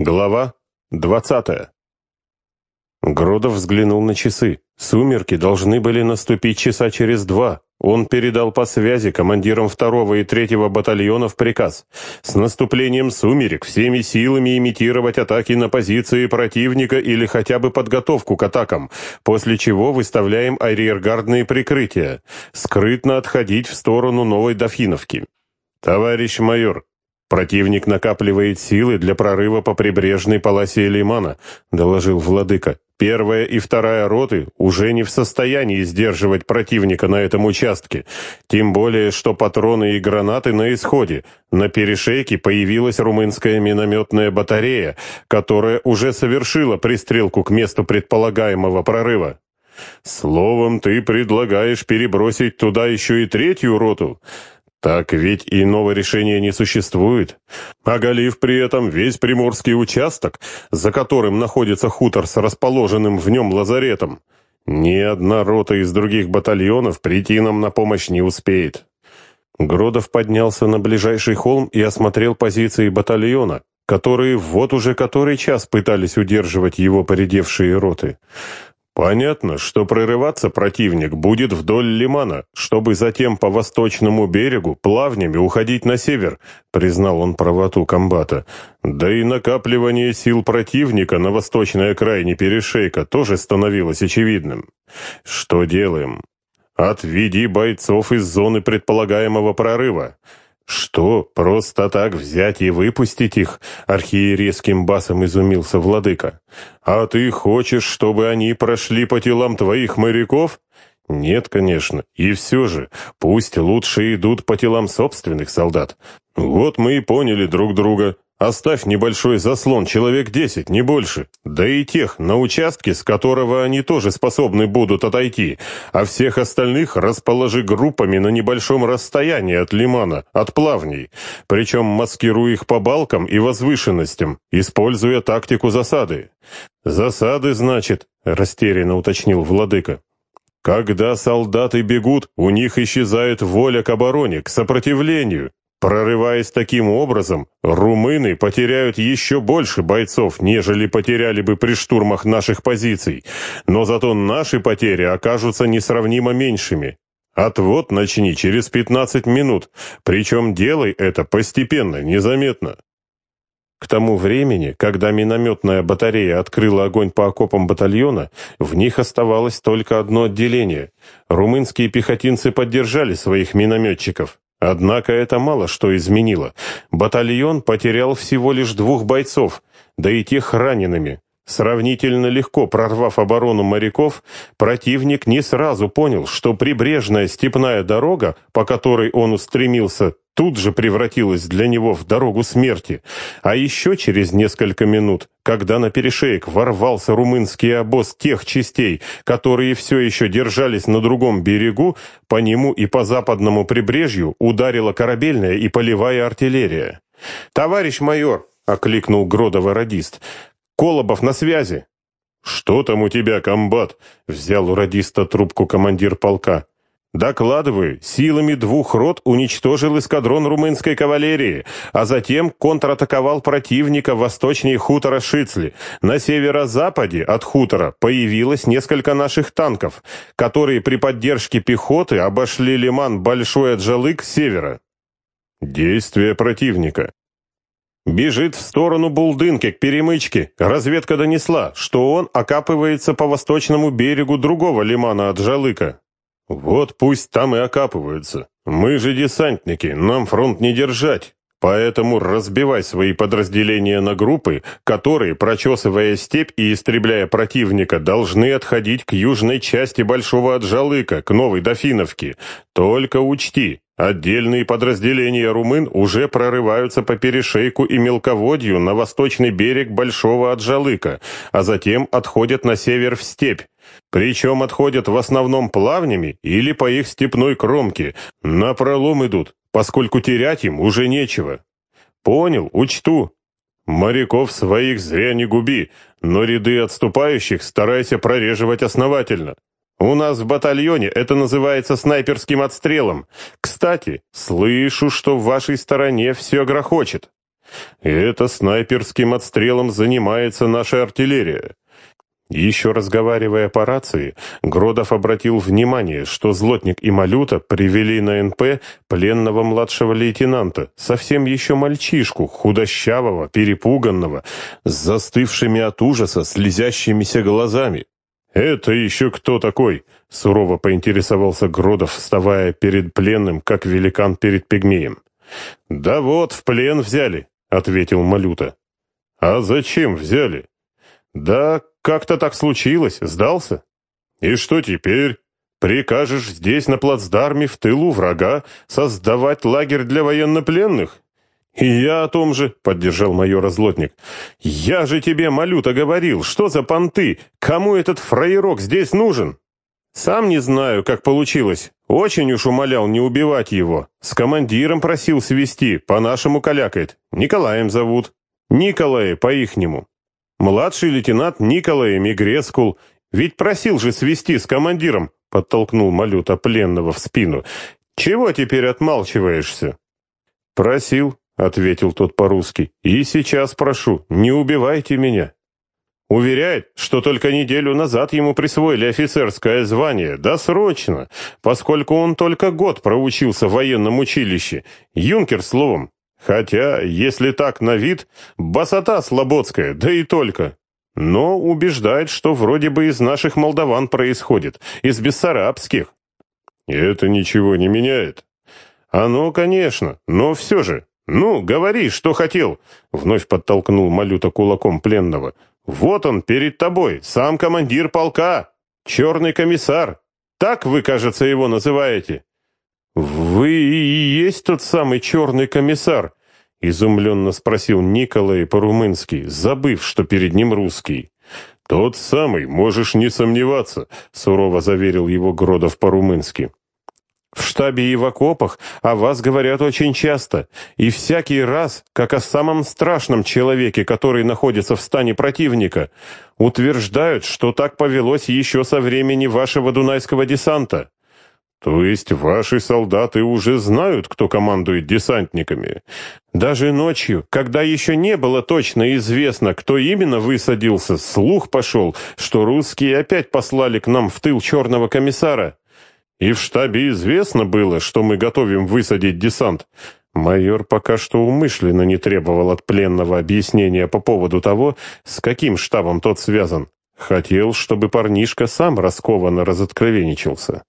Глава двадцатая. Гродов взглянул на часы. Сумерки должны были наступить часа через два. Он передал по связи командирам второго и третьего батальонов приказ с наступлением сумерек всеми силами имитировать атаки на позиции противника или хотя бы подготовку к атакам, после чего выставляем арьергардные прикрытия, скрытно отходить в сторону Новой Дофиновки. «Товарищ майор, «Противник накапливает силы для прорыва по прибрежной полосе Лимана», — доложил владыка. «Первая и вторая роты уже не в состоянии сдерживать противника на этом участке, тем более, что патроны и гранаты на исходе. На перешейке появилась румынская минометная батарея, которая уже совершила пристрелку к месту предполагаемого прорыва». «Словом, ты предлагаешь перебросить туда еще и третью роту?» Так ведь иного решения не существует. Оголив при этом весь приморский участок, за которым находится хутор с расположенным в нем лазаретом, ни одна рота из других батальонов прийти нам на помощь не успеет. Гродов поднялся на ближайший холм и осмотрел позиции батальона, которые вот уже который час пытались удерживать его поредевшие роты. Понятно, что прорываться противник будет вдоль лимана, чтобы затем по восточному берегу плавнями уходить на север, признал он правоту комбата. Да и накапливание сил противника на восточной окраине перешейка тоже становилось очевидным. Что делаем? Отведи бойцов из зоны предполагаемого прорыва. «Что, просто так взять и выпустить их?» — архиерейским басом изумился владыка. «А ты хочешь, чтобы они прошли по телам твоих моряков?» «Нет, конечно. И все же, пусть лучше идут по телам собственных солдат. Вот мы и поняли друг друга. Оставь небольшой заслон, человек десять, не больше. Да и тех, на участке, с которого они тоже способны будут отойти. А всех остальных расположи группами на небольшом расстоянии от лимана, от плавней. Причем маскируй их по балкам и возвышенностям, используя тактику засады. «Засады, значит», — растерянно уточнил владыка. Когда солдаты бегут, у них исчезает воля к обороне, к сопротивлению. Прорываясь таким образом, румыны потеряют еще больше бойцов, нежели потеряли бы при штурмах наших позиций, но зато наши потери окажутся несравнимо меньшими. Отвод начни через 15 минут, причем делай это постепенно, незаметно. К тому времени, когда минометная батарея открыла огонь по окопам батальона, в них оставалось только одно отделение. Румынские пехотинцы поддержали своих минометчиков. Однако это мало что изменило. Батальон потерял всего лишь двух бойцов, да и тех ранеными. Сравнительно легко прорвав оборону моряков, противник не сразу понял, что прибрежная степная дорога, по которой он устремился, тут же превратилась для него в дорогу смерти. А еще через несколько минут, когда на перешеек ворвался румынский обоз тех частей, которые все еще держались на другом берегу, по нему и по западному прибрежью ударила корабельная и полевая артиллерия. «Товарищ майор!» — окликнул Гродова радист. «Колобов на связи!» «Что там у тебя, комбат?» — взял у радиста трубку командир полка. Докладываю, силами двух рот уничтожил эскадрон румынской кавалерии, а затем контратаковал противника восточнее хутора Шицли. На северо-западе от хутора появилось несколько наших танков, которые при поддержке пехоты обошли лиман Большой Аджалык с севера. Действия противника. Бежит в сторону Булдынки к перемычке. Разведка донесла, что он окапывается по восточному берегу другого лимана Аджалыка. Вот пусть там и окапываются. Мы же десантники, нам фронт не держать. Поэтому разбивай свои подразделения на группы, которые, прочесывая степь и истребляя противника, должны отходить к южной части Большого Аджалыка, к Новой Дофиновке. Только учти, отдельные подразделения румын уже прорываются по перешейку и мелководью на восточный берег Большого Аджалыка, а затем отходят на север в степь. Причем отходят в основном плавнями или по их степной кромке. На пролом идут, поскольку терять им уже нечего. Понял, учту. Моряков своих зря не губи, но ряды отступающих старайся прореживать основательно. У нас в батальоне это называется снайперским отстрелом. Кстати, слышу, что в вашей стороне все грохочет. Это снайперским отстрелом занимается наша артиллерия. Еще разговаривая по рации, Гродов обратил внимание, что Злотник и Малюта привели на НП пленного младшего лейтенанта, совсем еще мальчишку, худощавого, перепуганного, с застывшими от ужаса, слезящимися глазами. «Это еще кто такой?» — сурово поинтересовался Гродов, вставая перед пленным, как великан перед пигмеем. «Да вот, в плен взяли», — ответил Малюта. «А зачем взяли?» «Да как-то так случилось, сдался». «И что теперь? Прикажешь здесь, на плацдарме, в тылу врага, создавать лагерь для военнопленных?» «И я о том же», — поддержал майор Злотник. «Я же тебе, Малюта, говорил, что за понты? Кому этот фраерок здесь нужен?» «Сам не знаю, как получилось. Очень уж умолял не убивать его. С командиром просил свести, по-нашему калякает. Николаем зовут. Николая по-ихнему. Младший лейтенант Николай Мигрескул. Ведь просил же свести с командиром», — подтолкнул Малюта пленного в спину. «Чего теперь отмалчиваешься?» «Просил», — ответил тот по-русски. «И сейчас прошу, не убивайте меня». Уверяет, что только неделю назад ему присвоили офицерское звание, досрочно, поскольку он только год проучился в военном училище. Юнкер, словом. Хотя, если так на вид, басота слободская, да и только. Но убеждает, что вроде бы из наших молдаван происходит, из бессарабских. Это ничего не меняет. Оно, конечно, но все же, «Ну, говори, что хотел!» — вновь подтолкнул Малюта кулаком пленного. «Вот он, перед тобой, сам командир полка, черный комиссар. Так вы, кажется, его называете». «Вы и есть тот самый черный комиссар?» — изумленно спросил Николай по-румынски, забыв, что перед ним русский. «Тот самый, можешь не сомневаться», — сурово заверил его Гродов по-румынски. В штабе и в окопах о вас говорят очень часто, и всякий раз, как о самом страшном человеке, который находится в стане противника, утверждают, что так повелось еще со времени вашего дунайского десанта. То есть ваши солдаты уже знают, кто командует десантниками? Даже ночью, когда еще не было точно известно, кто именно высадился, слух пошел, что русские опять послали к нам в тыл черного комиссара. И в штабе известно было, что мы готовим высадить десант. Майор пока что умышленно не требовал от пленного объяснения по поводу того, с каким штабом тот связан. Хотел, чтобы парнишка сам раскованно разоткровенничался.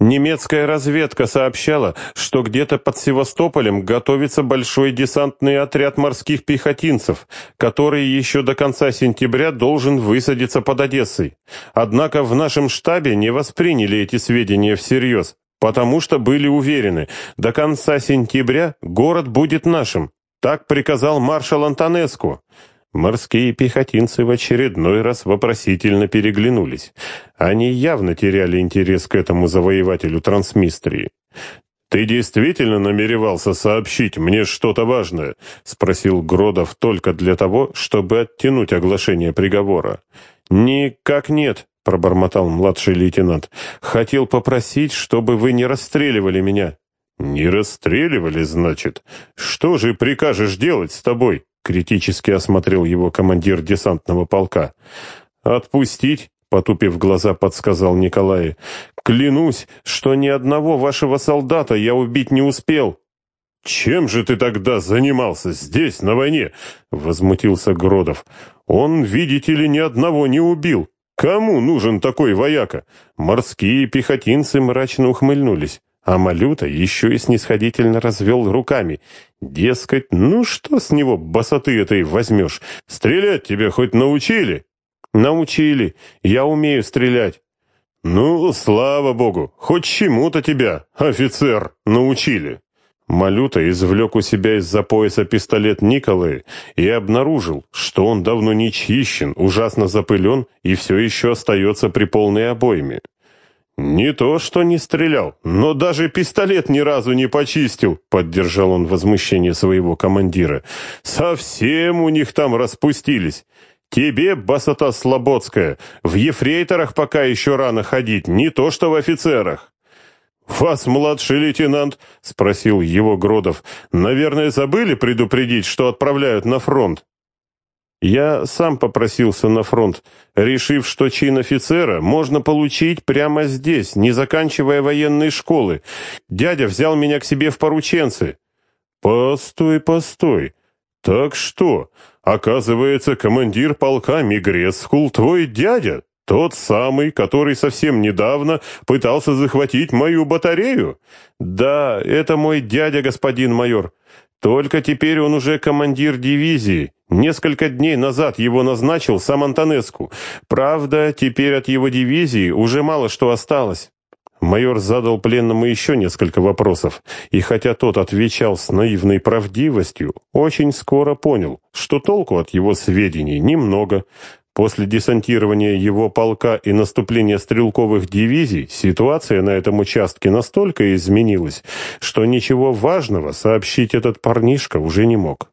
Немецкая разведка сообщала, что где-то под Севастополем готовится большой десантный отряд морских пехотинцев, который еще до конца сентября должен высадиться под Одессой. Однако в нашем штабе не восприняли эти сведения всерьез, потому что были уверены, до конца сентября город будет нашим. Так приказал маршал Антонеску. Морские пехотинцы в очередной раз вопросительно переглянулись. Они явно теряли интерес к этому завоевателю Трансмистрии. «Ты действительно намеревался сообщить мне что-то важное?» — спросил Гродов только для того, чтобы оттянуть оглашение приговора. «Никак нет», — пробормотал младший лейтенант. «Хотел попросить, чтобы вы не расстреливали меня». «Не расстреливали, значит? Что же прикажешь делать с тобой?» Критически осмотрел его командир десантного полка. «Отпустить?» — потупив глаза, подсказал Николай. «Клянусь, что ни одного вашего солдата я убить не успел». «Чем же ты тогда занимался здесь, на войне?» — возмутился Гродов. «Он, видите ли, ни одного не убил. Кому нужен такой вояка?» Морские пехотинцы мрачно ухмыльнулись. А Малюта еще и снисходительно развел руками. Дескать, ну что с него босоты этой возьмешь? Стрелять тебя хоть научили? Научили. Я умею стрелять. Ну, слава богу, хоть чему-то тебя, офицер, научили. Малюта извлек у себя из-за пояса пистолет Николы и обнаружил, что он давно не чищен, ужасно запылен и все еще остается при полной обойме. «Не то, что не стрелял, но даже пистолет ни разу не почистил», — поддержал он возмущение своего командира. «Совсем у них там распустились. Тебе, басота слободская, в ефрейторах пока еще рано ходить, не то что в офицерах». «Вас, младший лейтенант?» — спросил его Гродов. «Наверное, забыли предупредить, что отправляют на фронт?» Я сам попросился на фронт, решив, что чин офицера можно получить прямо здесь, не заканчивая военной школы. Дядя взял меня к себе в порученцы. Постой, постой. Так что, оказывается, командир полка Мигрецкул твой дядя? Тот самый, который совсем недавно пытался захватить мою батарею? Да, это мой дядя, господин майор. Только теперь он уже командир дивизии. Несколько дней назад его назначил сам Антонеску. Правда, теперь от его дивизии уже мало что осталось. Майор задал пленному еще несколько вопросов, и хотя тот отвечал с наивной правдивостью, очень скоро понял, что толку от его сведений немного. После десантирования его полка и наступления стрелковых дивизий ситуация на этом участке настолько изменилась, что ничего важного сообщить этот парнишка уже не мог.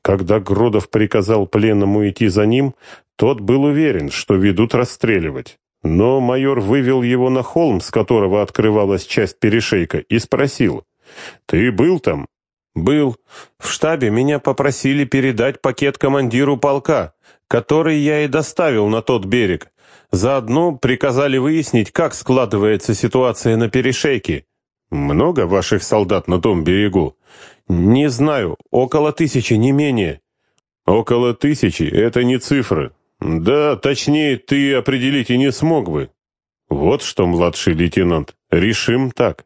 Когда Гродов приказал пленному идти за ним, тот был уверен, что ведут расстреливать. Но майор вывел его на холм, с которого открывалась часть перешейка, и спросил, «Ты был там?» «Был. В штабе меня попросили передать пакет командиру полка, который я и доставил на тот берег. Заодно приказали выяснить, как складывается ситуация на перешейке. Много ваших солдат на том берегу? «Не знаю. Около тысячи, не менее». «Около тысячи — это не цифры. Да, точнее, ты определить и не смог бы». «Вот что, младший лейтенант, решим так.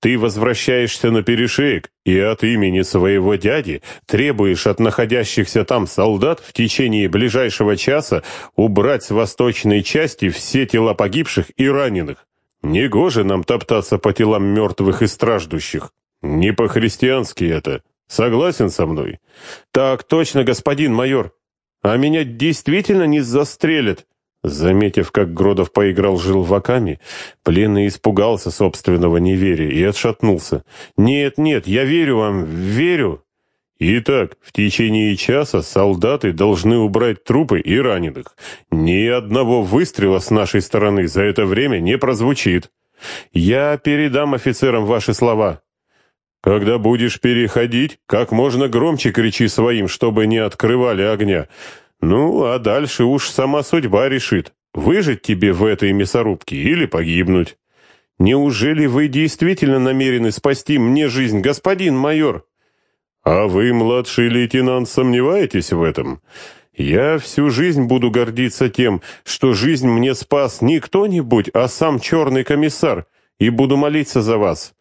Ты возвращаешься на перешеек и от имени своего дяди требуешь от находящихся там солдат в течение ближайшего часа убрать с восточной части все тела погибших и раненых. Негоже нам топтаться по телам мертвых и страждущих. «Не по-христиански это. Согласен со мной?» «Так точно, господин майор. А меня действительно не застрелят?» Заметив, как Гродов поиграл желваками, пленный испугался собственного неверия и отшатнулся. «Нет, нет, я верю вам, верю!» «Итак, в течение часа солдаты должны убрать трупы и раненых. Ни одного выстрела с нашей стороны за это время не прозвучит. Я передам офицерам ваши слова». Когда будешь переходить, как можно громче кричи своим, чтобы не открывали огня. Ну, а дальше уж сама судьба решит, выжить тебе в этой мясорубке или погибнуть. Неужели вы действительно намерены спасти мне жизнь, господин майор? А вы, младший лейтенант, сомневаетесь в этом? Я всю жизнь буду гордиться тем, что жизнь мне спас не кто-нибудь, а сам черный комиссар, и буду молиться за вас.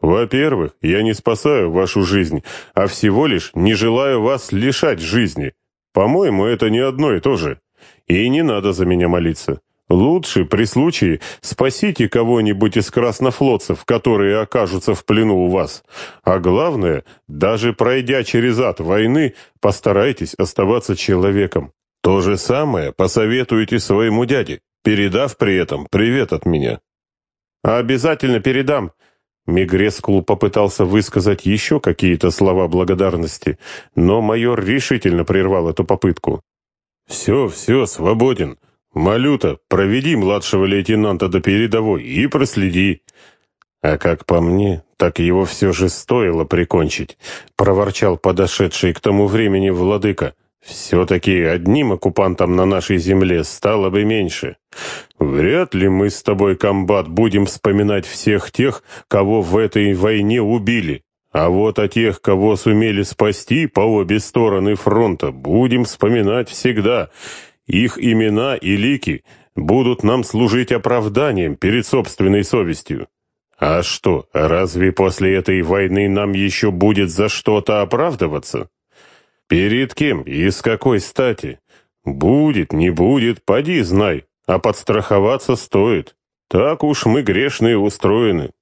Во-первых, я не спасаю вашу жизнь, а всего лишь не желаю вас лишать жизни. По-моему, это не одно и то же. И не надо за меня молиться. Лучше, при случае, спасите кого-нибудь из краснофлотцев, которые окажутся в плену у вас. А главное, даже пройдя через ад войны, постарайтесь оставаться человеком. То же самое посоветуйте своему дяде, передав при этом привет от меня. «Обязательно передам», Мигрескул попытался высказать еще какие-то слова благодарности, но майор решительно прервал эту попытку. «Все, все, свободен. Малюта, проведи младшего лейтенанта до передовой и проследи». «А как по мне, так его все же стоило прикончить», — проворчал подошедший к тому времени владыка. Все-таки одним оккупантом на нашей земле стало бы меньше. Вряд ли мы с тобой, комбат, будем вспоминать всех тех, кого в этой войне убили. А вот о тех, кого сумели спасти по обе стороны фронта, будем вспоминать всегда. Их имена и лики будут нам служить оправданием перед собственной совестью. А что, разве после этой войны нам еще будет за что-то оправдываться? Перед кем и с какой стати? Будет, не будет, поди знай, а подстраховаться стоит. Так уж мы грешные устроены.